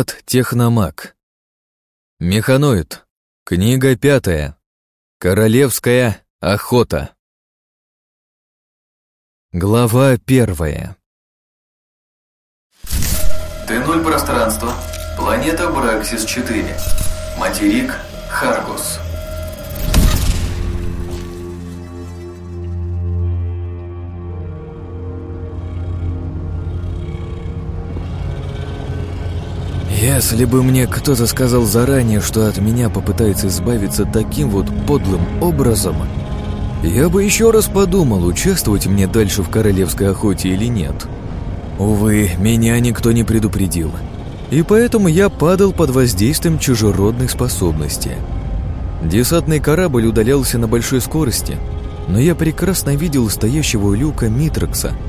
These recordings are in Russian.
Влад Техномаг. Механоид. Книга пятая. Королевская охота. Глава первая. Т0 пространство. Планета Браксис-4. Материк Харгус. Если бы мне кто-то сказал заранее, что от меня попытается избавиться таким вот подлым образом, я бы еще раз подумал, участвовать мне дальше в королевской охоте или нет. Увы, меня никто не предупредил. И поэтому я падал под воздействием чужеродной способности. Десантный корабль удалялся на большой скорости, но я прекрасно видел стоящего у люка Митрокса –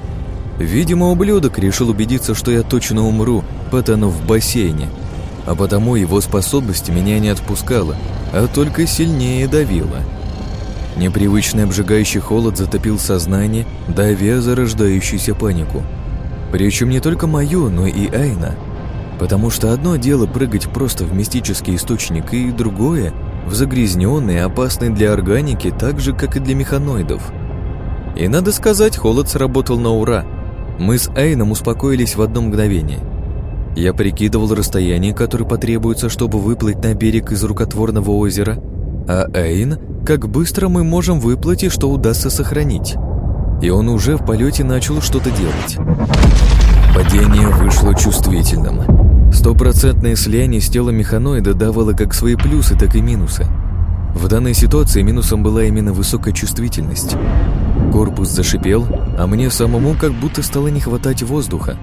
Видимо, ублюдок решил убедиться, что я точно умру, потонув в бассейне, а потому его способность меня не отпускала, а только сильнее давила. Непривычный обжигающий холод затопил сознание, давя зарождающуюся панику. Причем не только мою, но и Айна. Потому что одно дело прыгать просто в мистический источник, и другое — в загрязненный, опасный для органики, так же, как и для механоидов. И надо сказать, холод сработал на ура — мы с Эйном успокоились в одно мгновение. Я прикидывал расстояние, которое потребуется, чтобы выплыть на берег из рукотворного озера, а Эйн, как быстро мы можем выплыть и что удастся сохранить. И он уже в полете начал что-то делать. Падение вышло чувствительным. Стопроцентное слияние с телом механоида давало как свои плюсы, так и минусы. В данной ситуации минусом была именно высокая чувствительность. Корпус зашипел, а мне самому как будто стало не хватать воздуха.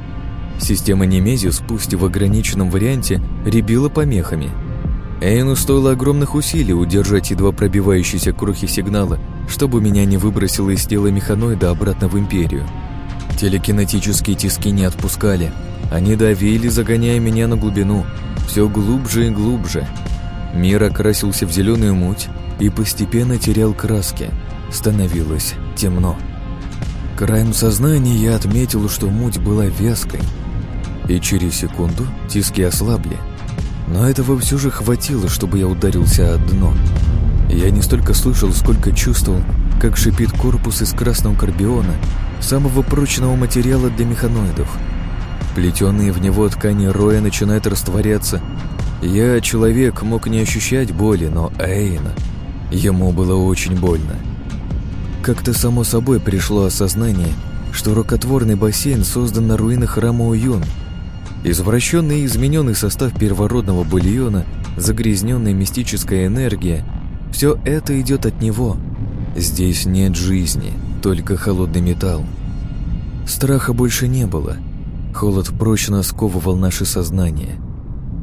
Система Немезис, пусть в ограниченном варианте, ребила помехами. Эйну стоило огромных усилий удержать едва пробивающиеся крохи сигнала, чтобы меня не выбросило из тела механоида обратно в Империю. Телекинетические тиски не отпускали. Они давили, загоняя меня на глубину, все глубже и глубже. Мир окрасился в зеленую муть и постепенно терял краски. Становилось темно. Краем сознания я отметил, что муть была вязкой. И через секунду тиски ослабли. Но этого все же хватило, чтобы я ударился о дно. Я не столько слышал, сколько чувствовал, как шипит корпус из красного карбиона, самого прочного материала для механоидов. Плетенные в него ткани роя начинают растворяться. Я, человек, мог не ощущать боли, но Эйна... Ему было очень больно. Как-то само собой пришло осознание, что рукотворный бассейн создан на руинах храма Уюн. Извращенный и измененный состав первородного бульона, загрязненная мистическая энергия – все это идет от него. Здесь нет жизни, только холодный металл. Страха больше не было. Холод прочно сковывал наше сознание.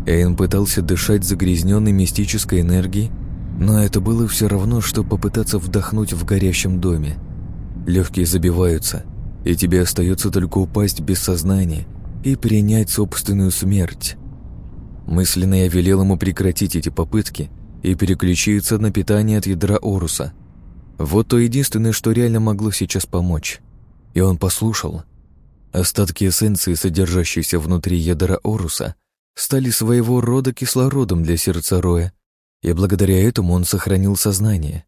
Эйн пытался дышать загрязненной мистической энергией, но это было все равно, что попытаться вдохнуть в горящем доме. Легкие забиваются, и тебе остается только упасть без сознания и принять собственную смерть. Мысленно я велел ему прекратить эти попытки и переключиться на питание от ядра Оруса. Вот то единственное, что реально могло сейчас помочь. И он послушал. Остатки эссенции, содержащиеся внутри ядра Оруса, стали своего рода кислородом для сердца Роя и благодаря этому он сохранил сознание.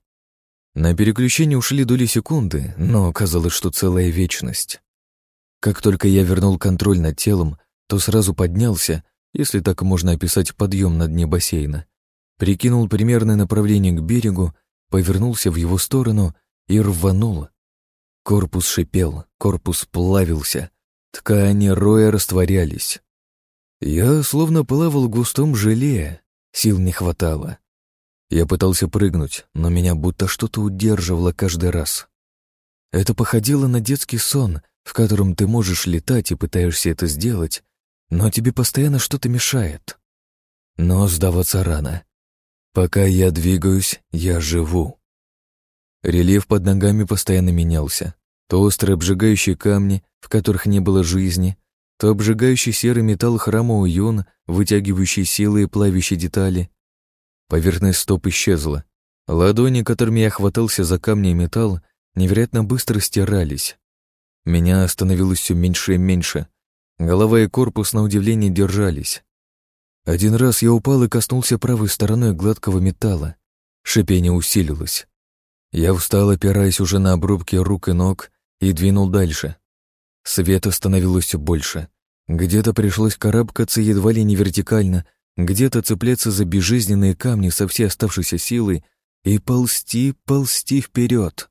На переключение ушли доли секунды, но казалось, что целая вечность. Как только я вернул контроль над телом, то сразу поднялся, если так можно описать подъем на дне бассейна, прикинул примерное направление к берегу, повернулся в его сторону и рванул. Корпус шипел, корпус плавился, ткани роя растворялись. Я словно плавал в густом желе, сил не хватало. Я пытался прыгнуть, но меня будто что-то удерживало каждый раз. Это походило на детский сон, в котором ты можешь летать и пытаешься это сделать, но тебе постоянно что-то мешает. Но сдаваться рано. Пока я двигаюсь, я живу. Рельеф под ногами постоянно менялся. То острые обжигающие камни, в которых не было жизни, то обжигающий серый металл храма Уюн, вытягивающий силы и плавящие детали, Поверхность стоп исчезла. Ладони, которыми я хватался за камни и металл, невероятно быстро стирались. Меня становилось все меньше и меньше. Голова и корпус, на удивление, держались. Один раз я упал и коснулся правой стороной гладкого металла. Шипение усилилось. Я встал, опираясь уже на обрубки рук и ног, и двинул дальше. Света становилось все больше. Где-то пришлось карабкаться едва ли не вертикально, где-то цепляться за безжизненные камни со всей оставшейся силой и ползти, ползти вперед.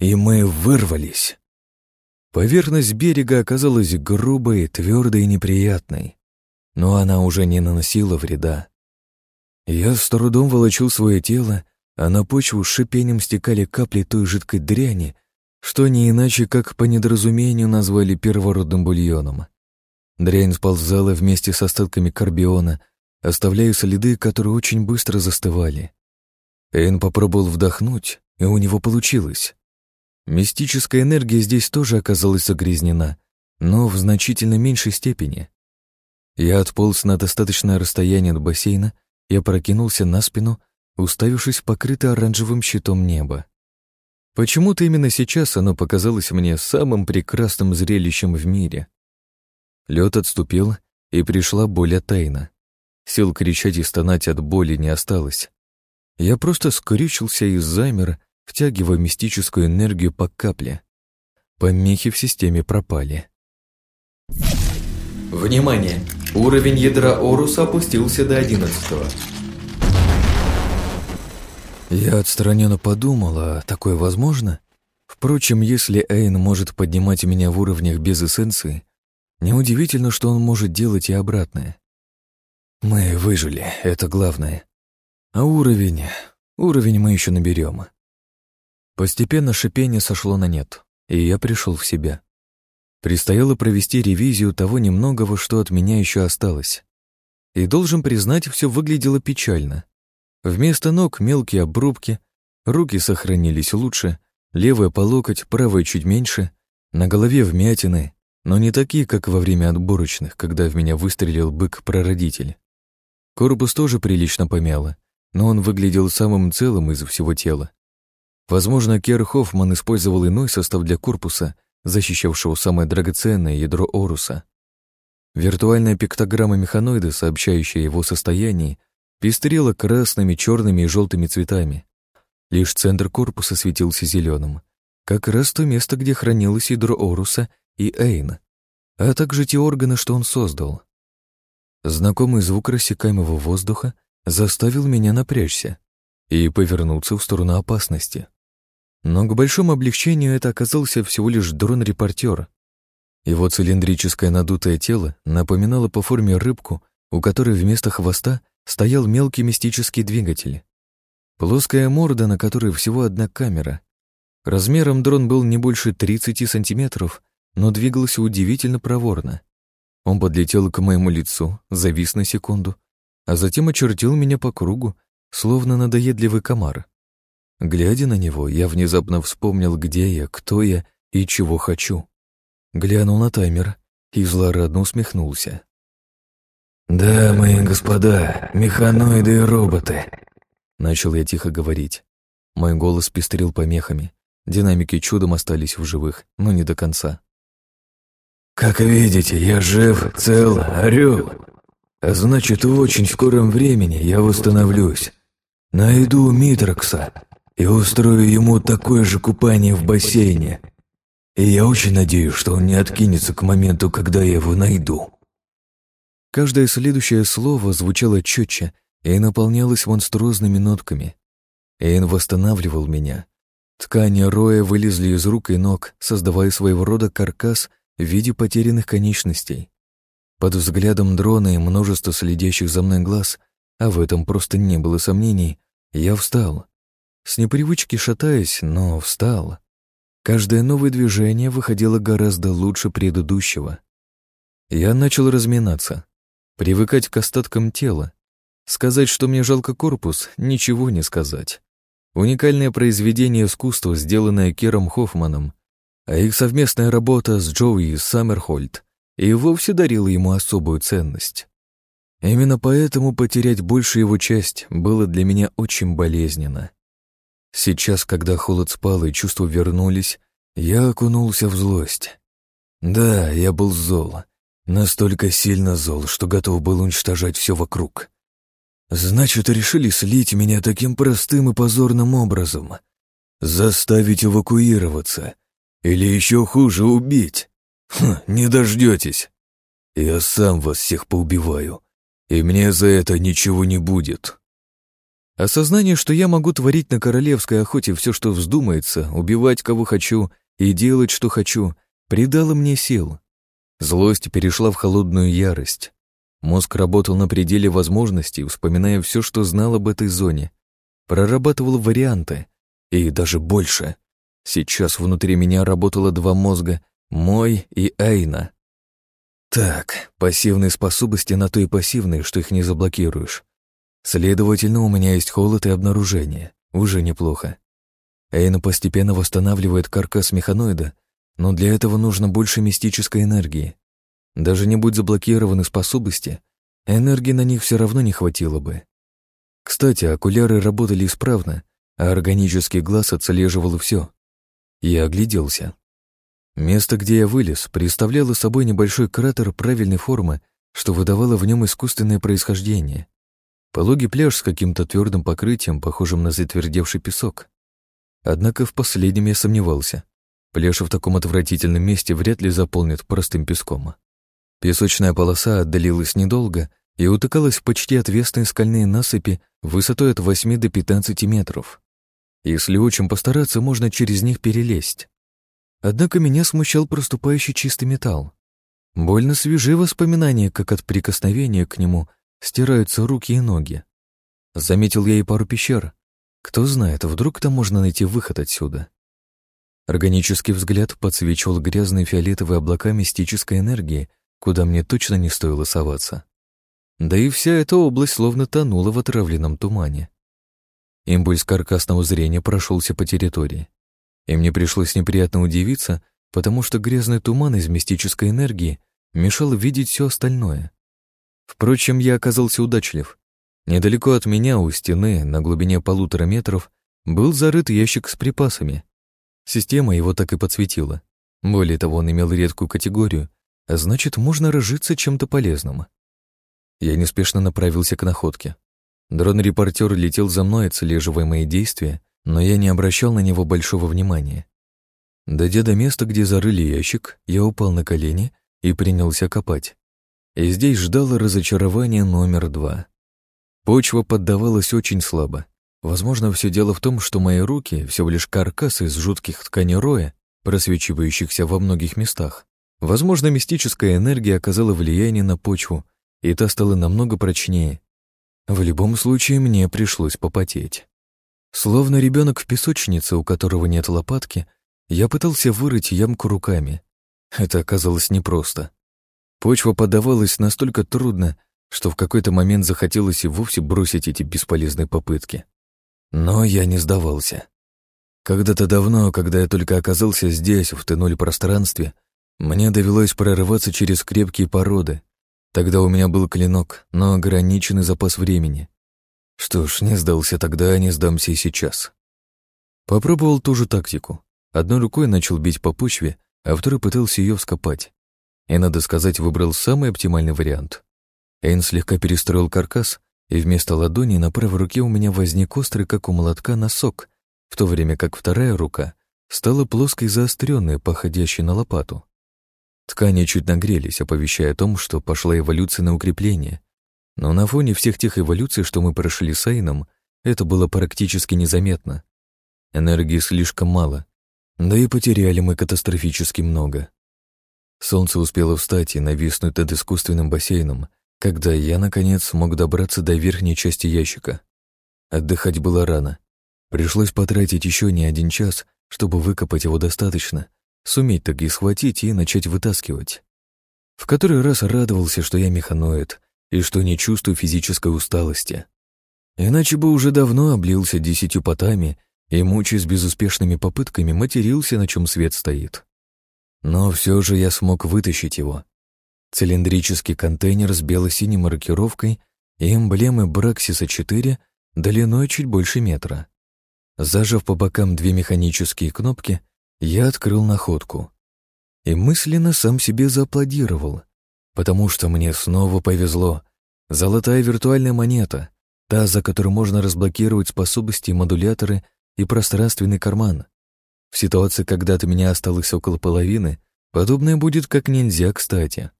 И мы вырвались. Поверхность берега оказалась грубой, твердой и неприятной, но она уже не наносила вреда. Я с трудом волочил свое тело, а на почву с шипением стекали капли той жидкой дряни, что не иначе, как по недоразумению назвали первородным бульоном. Дрянь сползала вместе с остатками карбиона, оставляя следы, которые очень быстро застывали. Эйн попробовал вдохнуть, и у него получилось. Мистическая энергия здесь тоже оказалась загрязнена, но в значительно меньшей степени. Я отполз на достаточное расстояние от бассейна и опрокинулся на спину, уставившись в покрытое оранжевым щитом небо. Почему-то именно сейчас оно показалось мне самым прекрасным зрелищем в мире. Лед отступил, и пришла боль от Тайна. Сил кричать и стонать от боли не осталось. Я просто скрючился и замер, втягивая мистическую энергию по капле. Помехи в системе пропали. Внимание! Уровень ядра Оруса опустился до одиннадцатого. Я отстраненно подумал, а такое возможно? Впрочем, если Эйн может поднимать меня в уровнях без эссенции, неудивительно, что он может делать и обратное. Мы выжили, это главное. А уровень... Уровень мы еще наберем. Постепенно шипение сошло на нет, и я пришел в себя. Предстояло провести ревизию того немногого, что от меня еще осталось. И должен признать, все выглядело печально. Вместо ног мелкие обрубки, руки сохранились лучше, левая по локоть, правая чуть меньше, на голове вмятины, но не такие, как во время отборочных, когда в меня выстрелил бык-прародитель. Корпус тоже прилично помяло, но он выглядел самым целым из всего тела. Возможно, Кер Хоффман использовал иной состав для корпуса, защищавшего самое драгоценное ядро Оруса. Виртуальная пиктограмма механоида, сообщающая его состояние, пестрела красными, черными и желтыми цветами. Лишь центр корпуса светился зеленым. Как раз то место, где хранилось ядро Оруса и Эйн, а также те органы, что он создал. Знакомый звук рассекаемого воздуха заставил меня напрячься и повернуться в сторону опасности. Но к большому облегчению это оказался всего лишь дрон-репортер. Его цилиндрическое надутое тело напоминало по форме рыбку, у которой вместо хвоста стоял мелкий мистический двигатель. Плоская морда, на которой всего одна камера. Размером дрон был не больше 30 сантиметров, но двигался удивительно проворно. Он подлетел к моему лицу, завис на секунду, а затем очертил меня по кругу, словно надоедливый комар. Глядя на него, я внезапно вспомнил, где я, кто я и чего хочу. Глянул на таймер и злорадно усмехнулся. «Дамы и господа, механоиды и роботы», — начал я тихо говорить. Мой голос пестрил помехами. Динамики чудом остались в живых, но не до конца. «Как видите, я жив, цел, орел. А значит, в очень скором времени я восстановлюсь. Найду Митрокса и устрою ему такое же купание в бассейне. И я очень надеюсь, что он не откинется к моменту, когда я его найду». Каждое следующее слово звучало четче и наполнялось монструозными нотками. Эйн восстанавливал меня. Ткани роя вылезли из рук и ног, создавая своего рода каркас в виде потерянных конечностей. Под взглядом дрона и множество следящих за мной глаз, а в этом просто не было сомнений, я встал. С непривычки шатаясь, но встал. Каждое новое движение выходило гораздо лучше предыдущего. Я начал разминаться привыкать к остаткам тела. Сказать, что мне жалко корпус, ничего не сказать. Уникальное произведение искусства, сделанное Кером Хоффманом, а их совместная работа с Джоуи Саммерхольд и вовсе дарила ему особую ценность. Именно поэтому потерять большую его часть было для меня очень болезненно. Сейчас, когда холод спал и чувства вернулись, я окунулся в злость. Да, я был зол, Настолько сильно зол, что готов был уничтожать все вокруг. Значит, решили слить меня таким простым и позорным образом. Заставить эвакуироваться. Или еще хуже, убить. Хм, не дождетесь. Я сам вас всех поубиваю. И мне за это ничего не будет. Осознание, что я могу творить на королевской охоте все, что вздумается, убивать кого хочу и делать, что хочу, придало мне сил. Злость перешла в холодную ярость. Мозг работал на пределе возможностей, вспоминая все, что знал об этой зоне. Прорабатывал варианты. И даже больше. Сейчас внутри меня работало два мозга — мой и Айна. Так, пассивные способности на то и пассивные, что их не заблокируешь. Следовательно, у меня есть холод и обнаружение. Уже неплохо. Эйна постепенно восстанавливает каркас механоида, но для этого нужно больше мистической энергии. Даже не будь заблокированы способности, энергии на них все равно не хватило бы. Кстати, окуляры работали исправно, а органический глаз отслеживал все. Я огляделся. Место, где я вылез, представляло собой небольшой кратер правильной формы, что выдавало в нем искусственное происхождение. Пологий пляж с каким-то твердым покрытием, похожим на затвердевший песок. Однако в последнем я сомневался. Пляж в таком отвратительном месте вряд ли заполнит простым песком. Песочная полоса отдалилась недолго и утыкалась в почти отвесные скальные насыпи высотой от 8 до 15 метров. Если очень постараться, можно через них перелезть. Однако меня смущал проступающий чистый металл. Больно свежие воспоминания, как от прикосновения к нему стираются руки и ноги. Заметил я и пару пещер. Кто знает, вдруг там можно найти выход отсюда. Органический взгляд подсвечивал грязные фиолетовые облака мистической энергии, куда мне точно не стоило соваться. Да и вся эта область словно тонула в отравленном тумане. Импульс каркасного зрения прошелся по территории. И мне пришлось неприятно удивиться, потому что грязный туман из мистической энергии мешал видеть все остальное. Впрочем, я оказался удачлив. Недалеко от меня, у стены, на глубине полутора метров, был зарыт ящик с припасами. Система его так и подсветила. Более того, он имел редкую категорию, а значит, можно разжиться чем-то полезным. Я неспешно направился к находке. Дрон-репортер летел за мной, отслеживая мои действия, но я не обращал на него большого внимания. Дойдя до места, где зарыли ящик, я упал на колени и принялся копать. И здесь ждало разочарование номер два. Почва поддавалась очень слабо, Возможно, все дело в том, что мои руки всего лишь каркас из жутких тканей роя, просвечивающихся во многих местах. Возможно, мистическая энергия оказала влияние на почву, и та стала намного прочнее. В любом случае, мне пришлось попотеть. Словно ребенок в песочнице, у которого нет лопатки, я пытался вырыть ямку руками. Это оказалось непросто. Почва подавалась настолько трудно, что в какой-то момент захотелось и вовсе бросить эти бесполезные попытки. Но я не сдавался. Когда-то давно, когда я только оказался здесь, в тынуле пространстве, мне довелось прорываться через крепкие породы. Тогда у меня был клинок, но ограниченный запас времени. Что ж, не сдался тогда, не сдамся и сейчас. Попробовал ту же тактику. Одной рукой начал бить по почве, а второй пытался ее вскопать. И, надо сказать, выбрал самый оптимальный вариант. Эйн слегка перестроил каркас, и вместо ладони на правой руке у меня возник острый, как у молотка, носок, в то время как вторая рука стала плоской заостренной, походящей на лопату. Ткани чуть нагрелись, оповещая о том, что пошла эволюция на укрепление. Но на фоне всех тех эволюций, что мы прошли с Айном, это было практически незаметно. Энергии слишком мало, да и потеряли мы катастрофически много. Солнце успело встать и нависнуть над искусственным бассейном, когда я, наконец, смог добраться до верхней части ящика. Отдыхать было рано. Пришлось потратить еще не один час, чтобы выкопать его достаточно, суметь таки схватить и начать вытаскивать. В который раз радовался, что я механоид и что не чувствую физической усталости. Иначе бы уже давно облился десятью потами и, мучаясь безуспешными попытками, матерился, на чем свет стоит. Но все же я смог вытащить его, Цилиндрический контейнер с бело-синей маркировкой и эмблемы Браксиса-4 длиной чуть больше метра. Зажав по бокам две механические кнопки, я открыл находку. И мысленно сам себе зааплодировал. потому что мне снова повезло. Золотая виртуальная монета, та, за которую можно разблокировать способности модуляторы и пространственный карман. В ситуации, когда от меня осталось около половины, подобное будет как нельзя кстати.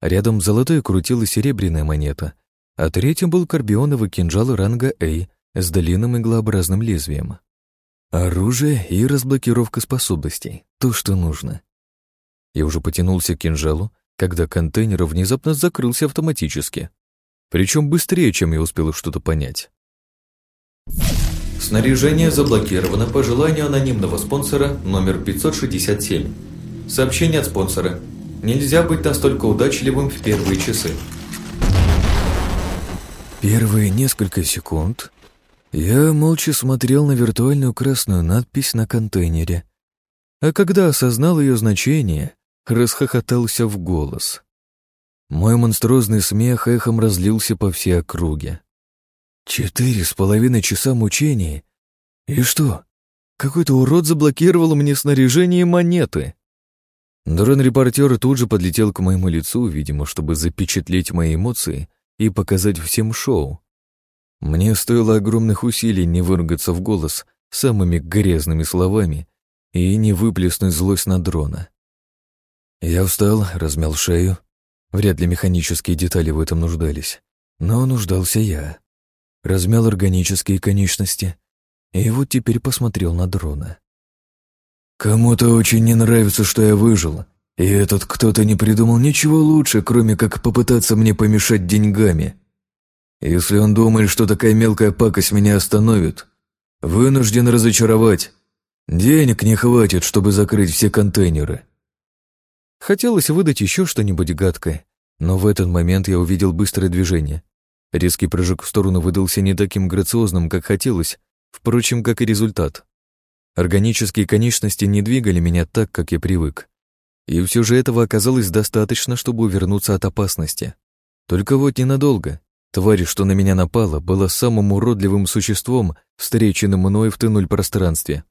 Рядом золотой крутилась серебряная монета, а третьим был карбионовый кинжал ранга A с длинным иглообразным лезвием. Оружие и разблокировка способностей — то, что нужно. Я уже потянулся к кинжалу, когда контейнер внезапно закрылся автоматически. Причем быстрее, чем я успел что-то понять. Снаряжение заблокировано по желанию анонимного спонсора номер 567. Сообщение от спонсора. Нельзя быть настолько удачливым в первые часы. Первые несколько секунд я молча смотрел на виртуальную красную надпись на контейнере. А когда осознал ее значение, расхохотался в голос. Мой монструозный смех эхом разлился по всей округе. Четыре с половиной часа мучений? И что? Какой-то урод заблокировал мне снаряжение монеты. Дрон-репортер тут же подлетел к моему лицу, видимо, чтобы запечатлеть мои эмоции и показать всем шоу. Мне стоило огромных усилий не выругаться в голос самыми грязными словами и не выплеснуть злость на дрона. Я встал, размял шею. Вряд ли механические детали в этом нуждались. Но нуждался я размял органические конечности и вот теперь посмотрел на дрона. «Кому-то очень не нравится, что я выжил, и этот кто-то не придумал ничего лучше, кроме как попытаться мне помешать деньгами. Если он думает, что такая мелкая пакость меня остановит, вынужден разочаровать. Денег не хватит, чтобы закрыть все контейнеры». Хотелось выдать еще что-нибудь гадкое, но в этот момент я увидел быстрое движение. Резкий прыжок в сторону выдался не таким грациозным, как хотелось, впрочем, как и результат. Органические конечности не двигали меня так, как я привык. И все же этого оказалось достаточно, чтобы увернуться от опасности. Только вот ненадолго. Тварь, что на меня напала, была самым уродливым существом, встреченным мной в Т-0 пространстве.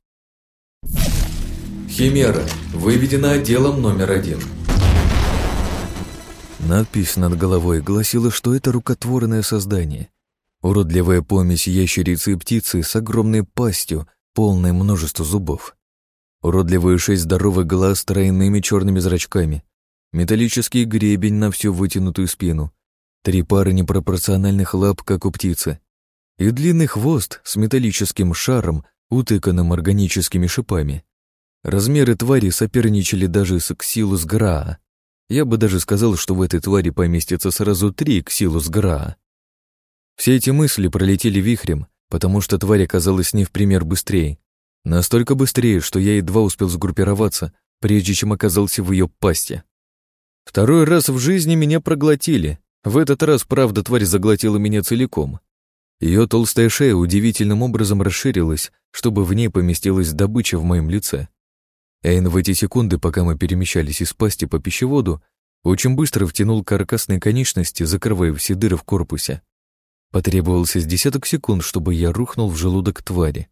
Химера. Выведена отделом номер один. Надпись над головой гласила, что это рукотворное создание. Уродливая помесь ящерицы и птицы с огромной пастью, полной множества зубов. Уродливые шесть здоровых глаз с тройными черными зрачками. Металлический гребень на всю вытянутую спину. Три пары непропорциональных лап, как у птицы. И длинный хвост с металлическим шаром, утыканным органическими шипами. Размеры твари соперничали даже с Ксилус Граа. Я бы даже сказал, что в этой твари поместится сразу три Ксилус Граа. Все эти мысли пролетели вихрем, потому что тварь оказалась не в пример быстрее. Настолько быстрее, что я едва успел сгруппироваться, прежде чем оказался в ее пасти. Второй раз в жизни меня проглотили. В этот раз, правда, тварь заглотила меня целиком. Ее толстая шея удивительным образом расширилась, чтобы в ней поместилась добыча в моем лице. Эйн в эти секунды, пока мы перемещались из пасти по пищеводу, очень быстро втянул каркасные конечности, закрывая все дыры в корпусе. Потребовался с десяток секунд, чтобы я рухнул в желудок твари.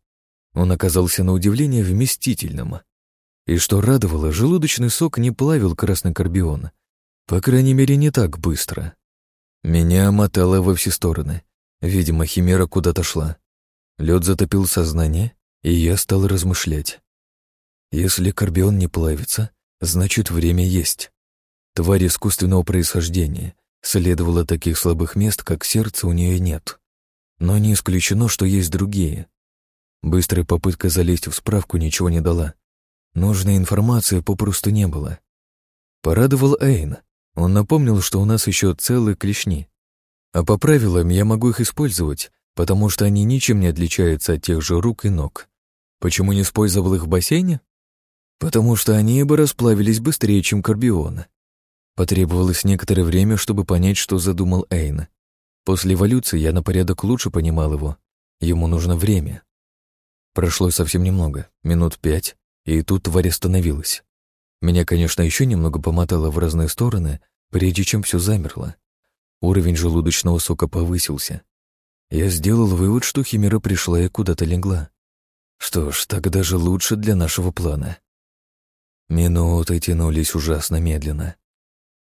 Он оказался на удивление вместительным. И что радовало, желудочный сок не плавил красный карбион. По крайней мере, не так быстро. Меня мотало во все стороны. Видимо, химера куда-то шла. Лед затопил сознание, и я стал размышлять. Если карбион не плавится, значит время есть. Тварь искусственного происхождения. Следовало таких слабых мест, как сердце, у нее нет. Но не исключено, что есть другие. Быстрая попытка залезть в справку ничего не дала. Нужной информации попросту не было. Порадовал Эйн. Он напомнил, что у нас еще целые клешни. А по правилам я могу их использовать, потому что они ничем не отличаются от тех же рук и ног. Почему не использовал их в бассейне? потому что они бы расплавились быстрее, чем карбион. Потребовалось некоторое время, чтобы понять, что задумал Эйн. После эволюции я на порядок лучше понимал его. Ему нужно время. Прошло совсем немного, минут пять, и тут тварь остановилась. Меня, конечно, еще немного помотало в разные стороны, прежде чем все замерло. Уровень желудочного сока повысился. Я сделал вывод, что химера пришла и куда-то легла. Что ж, так даже лучше для нашего плана. Минуты тянулись ужасно медленно.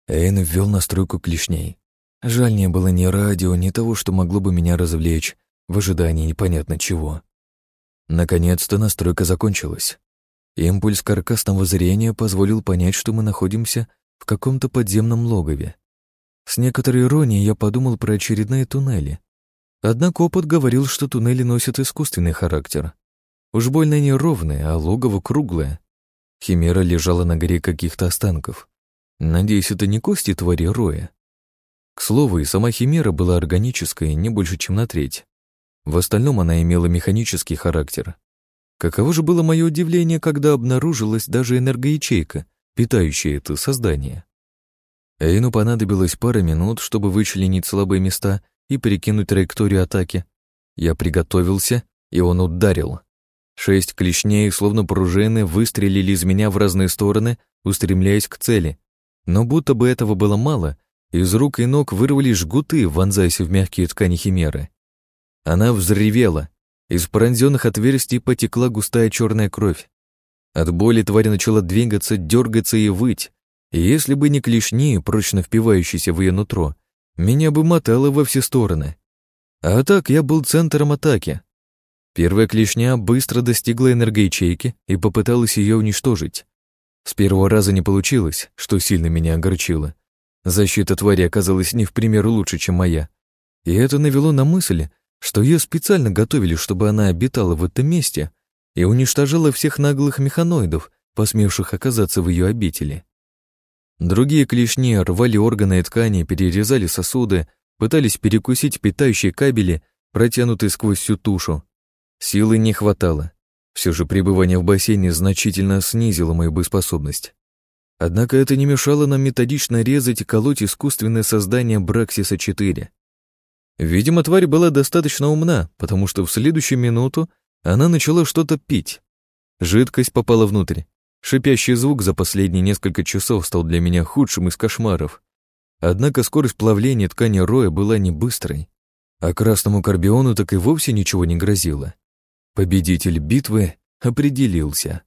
Эйн ввел настройку клешней. Жаль, не было ни радио, ни того, что могло бы меня развлечь в ожидании непонятно чего. Наконец-то настройка закончилась. Импульс каркасного зрения позволил понять, что мы находимся в каком-то подземном логове. С некоторой иронией я подумал про очередные туннели. Однако опыт говорил, что туннели носят искусственный характер. Уж больно неровные, а логово круглое. Химера лежала на горе каких-то останков. Надеюсь, это не кости твари роя. К слову, и сама химера была органической не больше, чем на треть. В остальном она имела механический характер. Каково же было мое удивление, когда обнаружилась даже энергоячейка, питающая это создание. Эйну понадобилось пара минут, чтобы вычленить слабые места и перекинуть траекторию атаки. Я приготовился, и он ударил. Шесть клешней, словно пружины, выстрелили из меня в разные стороны, устремляясь к цели. Но будто бы этого было мало, из рук и ног вырвались жгуты, вонзаясь в мягкие ткани химеры. Она взревела. Из пронзенных отверстий потекла густая черная кровь. От боли тварь начала двигаться, дергаться и выть. И если бы не клешни, прочно впивающиеся в ее нутро, меня бы мотало во все стороны. А так я был центром атаки. Первая клешня быстро достигла энергоячейки и попыталась ее уничтожить. С первого раза не получилось, что сильно меня огорчило. Защита твари оказалась не в пример лучше, чем моя. И это навело на мысль, что ее специально готовили, чтобы она обитала в этом месте и уничтожала всех наглых механоидов, посмевших оказаться в ее обители. Другие клешни рвали органы и ткани, перерезали сосуды, пытались перекусить питающие кабели, протянутые сквозь всю тушу. Силы не хватало. Все же пребывание в бассейне значительно снизило мою боеспособность. Однако это не мешало нам методично резать и колоть искусственное создание Браксиса-4. Видимо, тварь была достаточно умна, потому что в следующую минуту она начала что-то пить. Жидкость попала внутрь. Шипящий звук за последние несколько часов стал для меня худшим из кошмаров. Однако скорость плавления ткани роя была не быстрой, а красному карбиону так и вовсе ничего не грозило. Победитель битвы определился.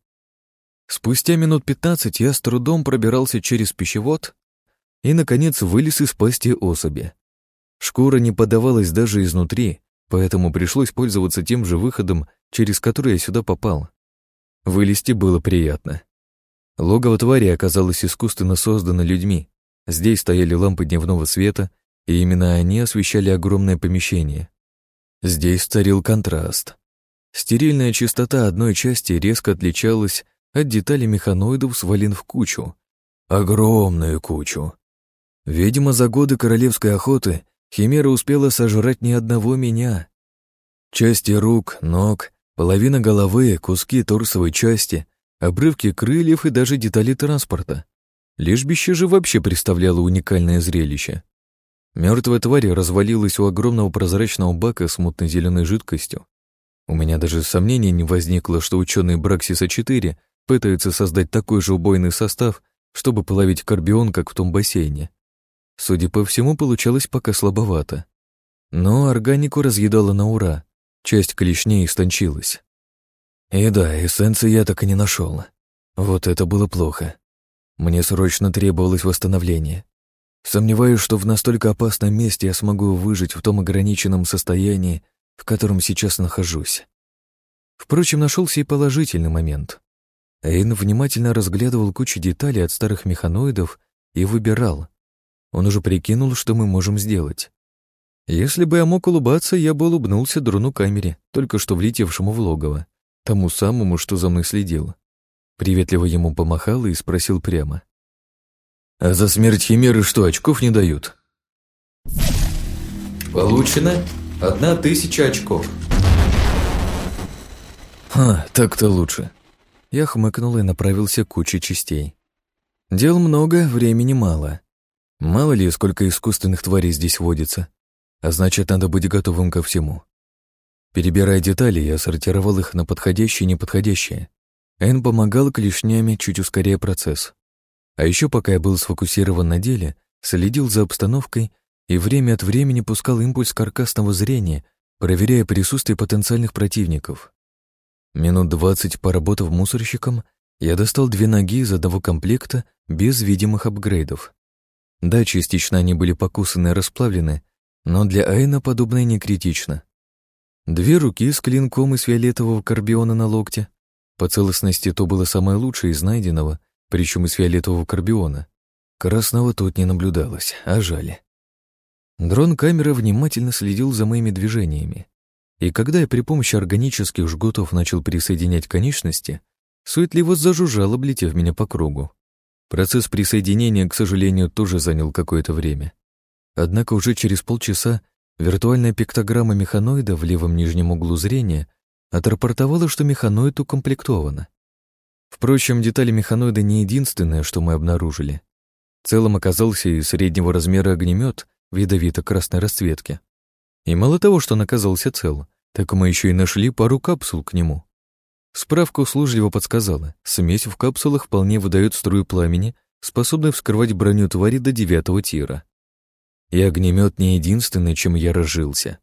Спустя минут пятнадцать я с трудом пробирался через пищевод и, наконец, вылез из пасти особи. Шкура не подавалась даже изнутри, поэтому пришлось пользоваться тем же выходом, через который я сюда попал. Вылезти было приятно. Логово твари оказалось искусственно создано людьми. Здесь стояли лампы дневного света, и именно они освещали огромное помещение. Здесь царил контраст. Стерильная чистота одной части резко отличалась от деталей механоидов, свален в кучу. Огромную кучу. Видимо, за годы королевской охоты Химера успела сожрать ни одного меня. Части рук, ног, Половина головы, куски торсовой части, обрывки крыльев и даже детали транспорта. Лежбище же вообще представляло уникальное зрелище. Мертвая тварь развалилась у огромного прозрачного бака с мутной зеленой жидкостью. У меня даже сомнений не возникло, что ученые Браксиса-4 пытаются создать такой же убойный состав, чтобы половить карбион, как в том бассейне. Судя по всему, получалось пока слабовато. Но органику разъедало на ура, Часть клешней истончилась. И да, эссенции я так и не нашел. Вот это было плохо. Мне срочно требовалось восстановление. Сомневаюсь, что в настолько опасном месте я смогу выжить в том ограниченном состоянии, в котором сейчас нахожусь. Впрочем, нашелся и положительный момент. Эйн внимательно разглядывал кучу деталей от старых механоидов и выбирал. Он уже прикинул, что мы можем сделать. Если бы я мог улыбаться, я бы улыбнулся дрону камере, только что влетевшему в логово, тому самому, что за мной следил. Приветливо ему помахал и спросил прямо. «А за смерть Химеры что, очков не дают?» Получено одна тысяча очков. «Ха, так-то лучше». Я хмыкнул и направился к куче частей. Дел много, времени мало. Мало ли, сколько искусственных тварей здесь водится, а значит, надо быть готовым ко всему. Перебирая детали, я сортировал их на подходящие и неподходящие. Эн помогал клешнями, чуть ускоряя процесс. А еще, пока я был сфокусирован на деле, следил за обстановкой и время от времени пускал импульс каркасного зрения, проверяя присутствие потенциальных противников. Минут двадцать поработав мусорщиком, я достал две ноги из одного комплекта без видимых апгрейдов. Да, частично они были покусаны и расплавлены, но для Айна подобное не критично. Две руки с клинком из фиолетового карбиона на локте. По целостности то было самое лучшее из найденного, причем из фиолетового карбиона. Красного тут не наблюдалось, а жаль. Дрон-камера внимательно следил за моими движениями. И когда я при помощи органических жгутов начал присоединять конечности, суетливо зажужжал, облетев меня по кругу. Процесс присоединения, к сожалению, тоже занял какое-то время. Однако уже через полчаса виртуальная пиктограмма механоида в левом нижнем углу зрения отрапортовала, что механоид укомплектован. Впрочем, детали механоида не единственное, что мы обнаружили. В целом оказался и среднего размера огнемет в ядовито-красной расцветке. И мало того, что он оказался цел, так мы еще и нашли пару капсул к нему. Справка услужливо подсказала, смесь в капсулах вполне выдает струю пламени, способную вскрывать броню твари до девятого тира. И огнемет не единственный, чем я разжился.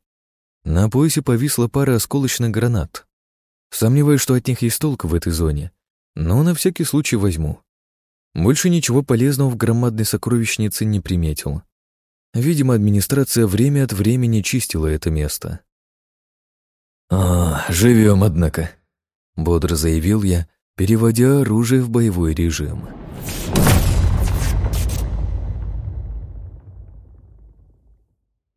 На поясе повисла пара осколочных гранат. Сомневаюсь, что от них есть толк в этой зоне, но на всякий случай возьму. Больше ничего полезного в громадной сокровищнице не приметил. Видимо, администрация время от времени чистила это место. «А, живем, однако», — бодро заявил я, переводя оружие в боевой режим. «Живем».